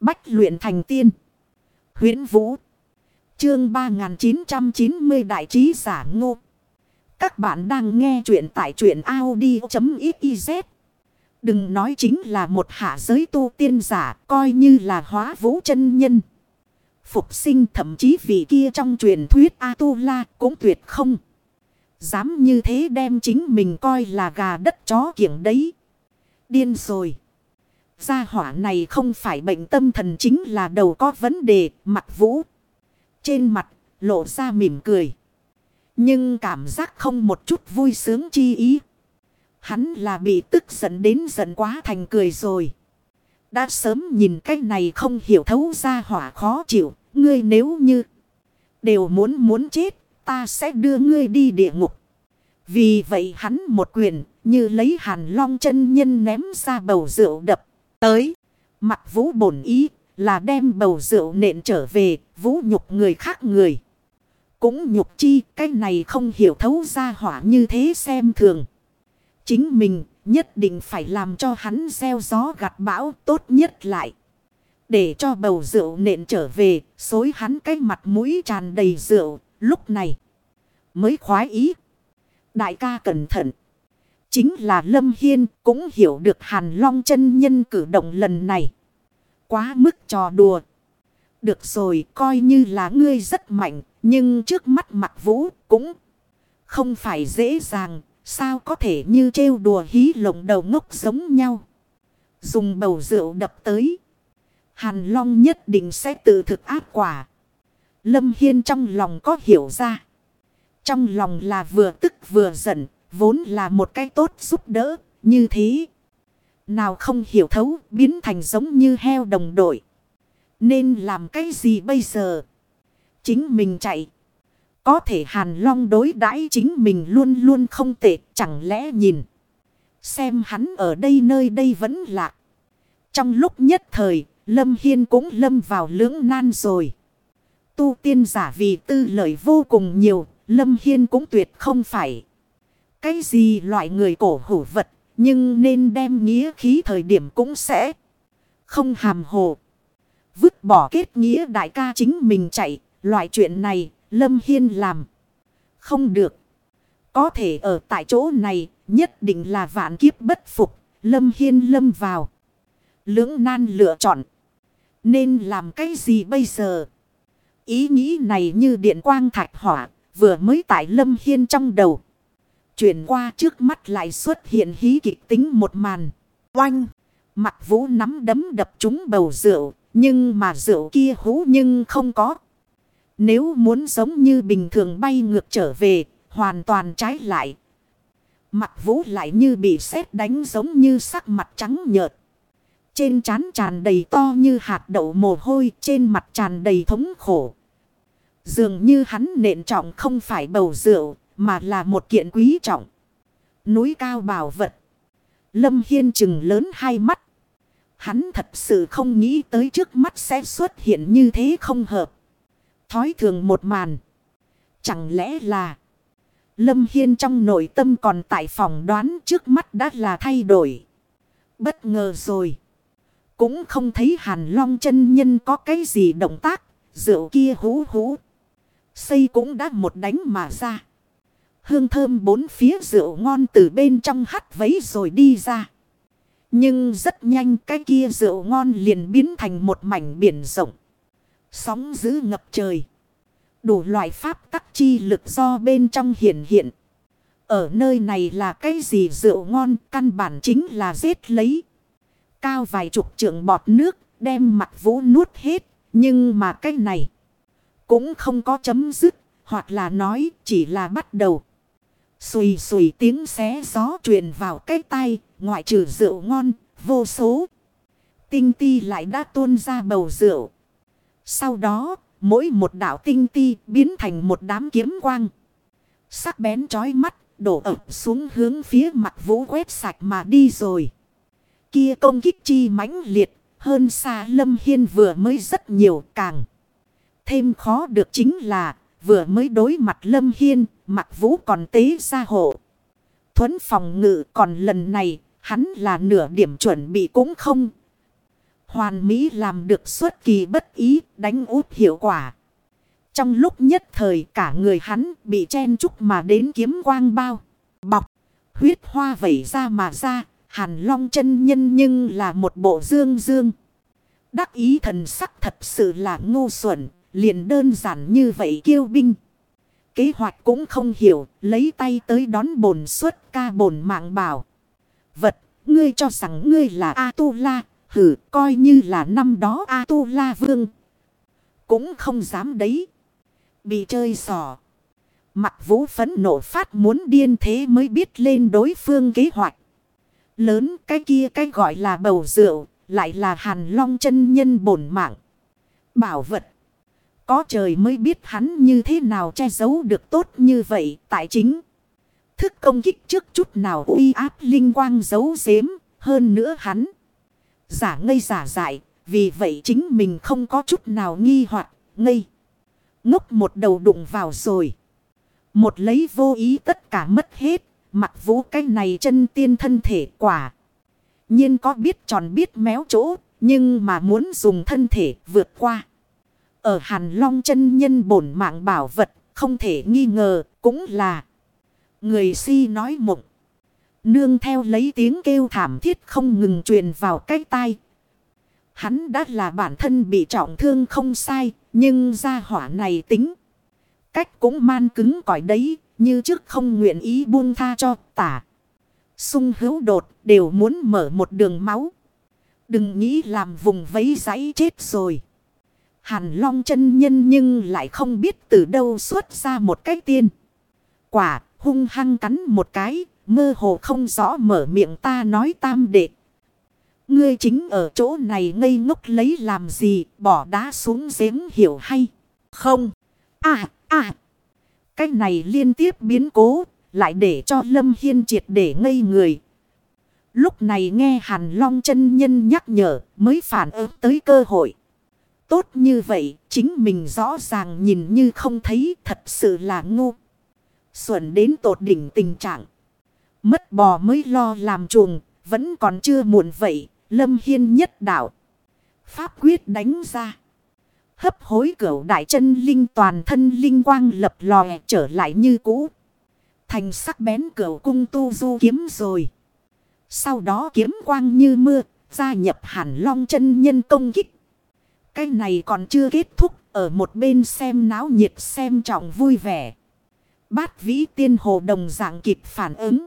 Bách luyện thành tiên. huyễn Vũ. Chương 3990 Đại trí giả ngô. Các bạn đang nghe truyện tại truyện Audi.xyz. Đừng nói chính là một hạ giới tu tiên giả, coi như là hóa vũ chân nhân. Phục sinh thậm chí vị kia trong truyền thuyết A-tu-la cũng tuyệt không. Dám như thế đem chính mình coi là gà đất chó kiểng đấy. Điên rồi. Gia hỏa này không phải bệnh tâm thần chính là đầu có vấn đề, mặt vũ. Trên mặt, lộ ra mỉm cười. Nhưng cảm giác không một chút vui sướng chi ý. Hắn là bị tức giận đến giận quá thành cười rồi. Đã sớm nhìn cái này không hiểu thấu ra hỏa khó chịu. Ngươi nếu như đều muốn muốn chết, ta sẽ đưa ngươi đi địa ngục. Vì vậy hắn một quyền như lấy hàn long chân nhân ném ra bầu rượu đập. Tới, mặt vũ bổn ý là đem bầu rượu nện trở về, vũ nhục người khác người. Cũng nhục chi, cái này không hiểu thấu ra hỏa như thế xem thường. Chính mình nhất định phải làm cho hắn gieo gió gặt bão tốt nhất lại. Để cho bầu rượu nện trở về, xối hắn cái mặt mũi tràn đầy rượu, lúc này mới khoái ý. Đại ca cẩn thận. Chính là Lâm Hiên cũng hiểu được Hàn Long chân nhân cử động lần này. Quá mức trò đùa. Được rồi, coi như là ngươi rất mạnh. Nhưng trước mắt mặt vũ cũng không phải dễ dàng. Sao có thể như trêu đùa hí lộng đầu ngốc giống nhau. Dùng bầu rượu đập tới. Hàn Long nhất định sẽ tự thực áp quả. Lâm Hiên trong lòng có hiểu ra. Trong lòng là vừa tức vừa giận vốn là một cái tốt giúp đỡ, như thế. Nào không hiểu thấu, biến thành giống như heo đồng đội. Nên làm cái gì bây giờ? Chính mình chạy. Có thể hàn long đối đãi chính mình luôn luôn không tệ, chẳng lẽ nhìn. Xem hắn ở đây nơi đây vẫn lạc Trong lúc nhất thời, Lâm Hiên cũng lâm vào lưỡng nan rồi. Tu tiên giả vì tư lợi vô cùng nhiều, Lâm Hiên cũng tuyệt không phải. Cái gì loại người cổ hủ vật, nhưng nên đem nghĩa khí thời điểm cũng sẽ không hàm hồ. Vứt bỏ kết nghĩa đại ca chính mình chạy, loại chuyện này, Lâm Hiên làm. Không được. Có thể ở tại chỗ này, nhất định là vạn kiếp bất phục, Lâm Hiên lâm vào. Lưỡng nan lựa chọn. Nên làm cái gì bây giờ? Ý nghĩ này như điện quang thạch hỏa, vừa mới tại Lâm Hiên trong đầu. Chuyển qua trước mắt lại xuất hiện hí kịch tính một màn. Oanh! Mặt vũ nắm đấm đập trúng bầu rượu. Nhưng mà rượu kia hú nhưng không có. Nếu muốn giống như bình thường bay ngược trở về. Hoàn toàn trái lại. Mặt vũ lại như bị sét đánh giống như sắc mặt trắng nhợt. Trên trán tràn đầy to như hạt đậu mồ hôi. Trên mặt tràn đầy thống khổ. Dường như hắn nện trọng không phải bầu rượu mà là một kiện quý trọng. Núi cao bảo vật. Lâm Hiên chừng lớn hai mắt. Hắn thật sự không nghĩ tới trước mắt sẽ xuất hiện như thế không hợp. Thói thường một màn. Chẳng lẽ là... Lâm Hiên trong nội tâm còn tại phòng đoán trước mắt đã là thay đổi. Bất ngờ rồi. Cũng không thấy Hàn Long chân nhân có cái gì động tác. Rượu kia hú hú. Xây cũng đã một đánh mà ra. Hương thơm bốn phía rượu ngon từ bên trong hắt vấy rồi đi ra. Nhưng rất nhanh cái kia rượu ngon liền biến thành một mảnh biển rộng. Sóng giữ ngập trời. Đủ loại pháp tắc chi lực do bên trong hiện hiện. Ở nơi này là cái gì rượu ngon căn bản chính là giết lấy. Cao vài chục trượng bọt nước đem mặt vũ nuốt hết. Nhưng mà cái này cũng không có chấm dứt. Hoặc là nói chỉ là bắt đầu. Xùi xùi tiếng xé gió truyền vào cái tay, ngoại trừ rượu ngon, vô số. Tinh ti lại đã tuôn ra bầu rượu. Sau đó, mỗi một đảo tinh ti biến thành một đám kiếm quang. Sắc bén chói mắt, đổ ập xuống hướng phía mặt vũ quét sạch mà đi rồi. Kia công kích chi mãnh liệt, hơn xa lâm hiên vừa mới rất nhiều càng. Thêm khó được chính là, vừa mới đối mặt lâm hiên, Mạc vũ còn tế ra hộ. Thuấn phòng ngự còn lần này hắn là nửa điểm chuẩn bị cũng không. Hoàn Mỹ làm được xuất kỳ bất ý, đánh út hiệu quả. Trong lúc nhất thời cả người hắn bị chen chúc mà đến kiếm quang bao. Bọc, huyết hoa vẩy ra mà ra, hàn long chân nhân nhưng là một bộ dương dương. Đắc ý thần sắc thật sự là ngu xuẩn, liền đơn giản như vậy kiêu binh. Kế hoạch cũng không hiểu, lấy tay tới đón bồn suất ca bồn mạng bảo. Vật, ngươi cho rằng ngươi là A-tu-la, hử coi như là năm đó A-tu-la vương. Cũng không dám đấy. Bị chơi sò. Mặt vũ phấn nộ phát muốn điên thế mới biết lên đối phương kế hoạch. Lớn cái kia cái gọi là bầu rượu, lại là hàn long chân nhân bổn mạng. Bảo vật. Có trời mới biết hắn như thế nào che giấu được tốt như vậy tại chính. Thức công kích trước chút nào uy áp linh quang giấu giếm hơn nữa hắn. Giả ngây giả dại, vì vậy chính mình không có chút nào nghi hoặc ngây. Ngốc một đầu đụng vào rồi. Một lấy vô ý tất cả mất hết, mặt vũ cái này chân tiên thân thể quả. nhiên có biết tròn biết méo chỗ, nhưng mà muốn dùng thân thể vượt qua. Ở hàn long chân nhân bổn mạng bảo vật, không thể nghi ngờ, cũng là người si nói mộng. Nương theo lấy tiếng kêu thảm thiết không ngừng truyền vào cái tai. Hắn đã là bản thân bị trọng thương không sai, nhưng gia hỏa này tính. Cách cũng man cứng cỏi đấy, như trước không nguyện ý buông tha cho tả. Sung hữu đột đều muốn mở một đường máu. Đừng nghĩ làm vùng vấy giấy chết rồi. Hàn long chân nhân nhưng lại không biết từ đâu xuất ra một cái tiên. Quả hung hăng cắn một cái, mơ hồ không rõ mở miệng ta nói tam đệ. Ngươi chính ở chỗ này ngây ngốc lấy làm gì, bỏ đá xuống giếng hiểu hay không? À, à, cái này liên tiếp biến cố, lại để cho Lâm Hiên triệt để ngây người. Lúc này nghe Hàn Long chân nhân nhắc nhở mới phản ứng tới cơ hội. Tốt như vậy, chính mình rõ ràng nhìn như không thấy thật sự là ngu. Xuẩn đến tột đỉnh tình trạng. Mất bò mới lo làm chuồng, vẫn còn chưa muộn vậy, Lâm Hiên nhất đạo. Pháp quyết đánh ra. Hấp hối cửu đại chân linh toàn thân linh quang lập lòe trở lại như cũ. Thành sắc bén cửu cung tu du kiếm rồi. Sau đó kiếm quang như mưa, gia nhập hàn long chân nhân công kích. Cái này còn chưa kết thúc, ở một bên xem náo nhiệt xem trọng vui vẻ. Bát vĩ tiên hồ đồng dạng kịp phản ứng.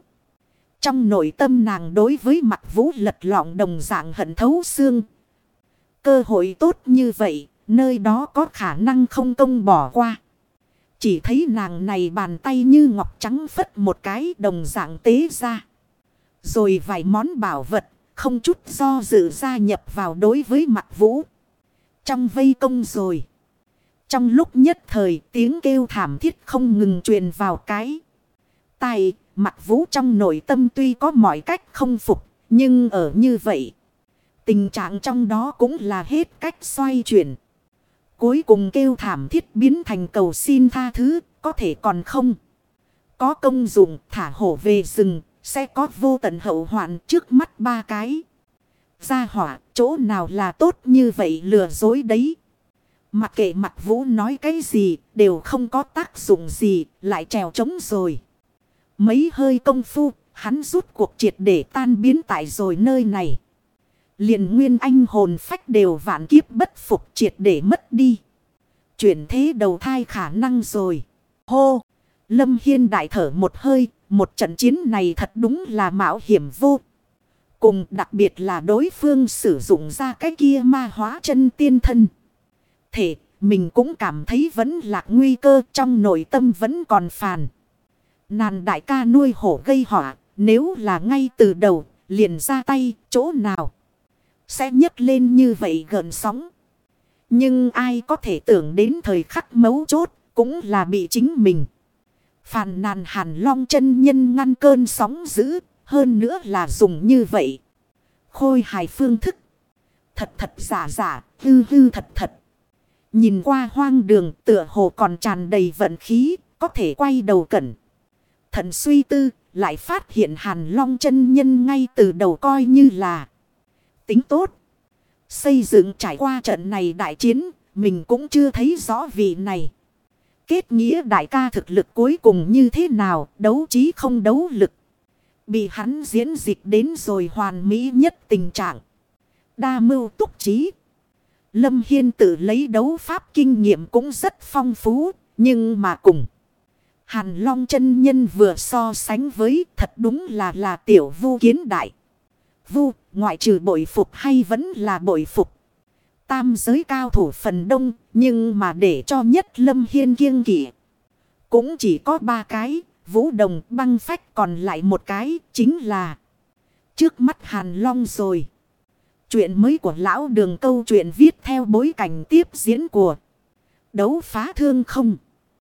Trong nội tâm nàng đối với mặt vũ lật lọng đồng dạng hận thấu xương. Cơ hội tốt như vậy, nơi đó có khả năng không công bỏ qua. Chỉ thấy nàng này bàn tay như ngọc trắng phất một cái đồng dạng tế ra. Rồi vài món bảo vật, không chút do dự gia nhập vào đối với mặt vũ. Trong vây công rồi. Trong lúc nhất thời tiếng kêu thảm thiết không ngừng truyền vào cái. Tài Mặt vũ trong nội tâm tuy có mọi cách không phục, nhưng ở như vậy, tình trạng trong đó cũng là hết cách xoay chuyển. Cuối cùng kêu thảm thiết biến thành cầu xin tha thứ, có thể còn không. Có công dụng thả hổ về rừng, sẽ có vô tận hậu hoạn trước mắt ba cái. Gia hỏa, chỗ nào là tốt như vậy lừa dối đấy. Mặc kệ mặt vũ nói cái gì, đều không có tác dụng gì, lại trèo trống rồi. Mấy hơi công phu, hắn rút cuộc triệt để tan biến tại rồi nơi này. liền nguyên anh hồn phách đều vạn kiếp bất phục triệt để mất đi. Chuyển thế đầu thai khả năng rồi. Hô! Lâm Hiên đại thở một hơi, một trận chiến này thật đúng là mạo hiểm vô. Cùng đặc biệt là đối phương sử dụng ra cái kia ma hóa chân tiên thân. Thể, mình cũng cảm thấy vẫn lạc nguy cơ trong nội tâm vẫn còn phàn. Nàn đại ca nuôi hổ gây họa, nếu là ngay từ đầu, liền ra tay, chỗ nào sẽ nhấc lên như vậy gần sóng. Nhưng ai có thể tưởng đến thời khắc mấu chốt, cũng là bị chính mình. Phàn nàn hàn long chân nhân ngăn cơn sóng dữ, hơn nữa là dùng như vậy. Khôi hài phương thức. Thật thật giả giả, hư hư thật thật. Nhìn qua hoang đường tựa hồ còn tràn đầy vận khí, có thể quay đầu cẩn thận suy tư, lại phát hiện hàn long chân nhân ngay từ đầu coi như là tính tốt. Xây dựng trải qua trận này đại chiến, mình cũng chưa thấy rõ vị này. Kết nghĩa đại ca thực lực cuối cùng như thế nào, đấu trí không đấu lực. Bị hắn diễn dịch đến rồi hoàn mỹ nhất tình trạng. Đa mưu túc trí. Lâm Hiên tự lấy đấu pháp kinh nghiệm cũng rất phong phú, nhưng mà cùng. Hàn Long chân nhân vừa so sánh với thật đúng là là tiểu vu kiến đại. Vu, ngoại trừ bội phục hay vẫn là bội phục. Tam giới cao thủ phần đông, nhưng mà để cho nhất Lâm Hiên kiêng kỵ. Cũng chỉ có ba cái, vũ đồng băng phách còn lại một cái, chính là trước mắt Hàn Long rồi. Chuyện mới của lão đường câu chuyện viết theo bối cảnh tiếp diễn của đấu phá thương không.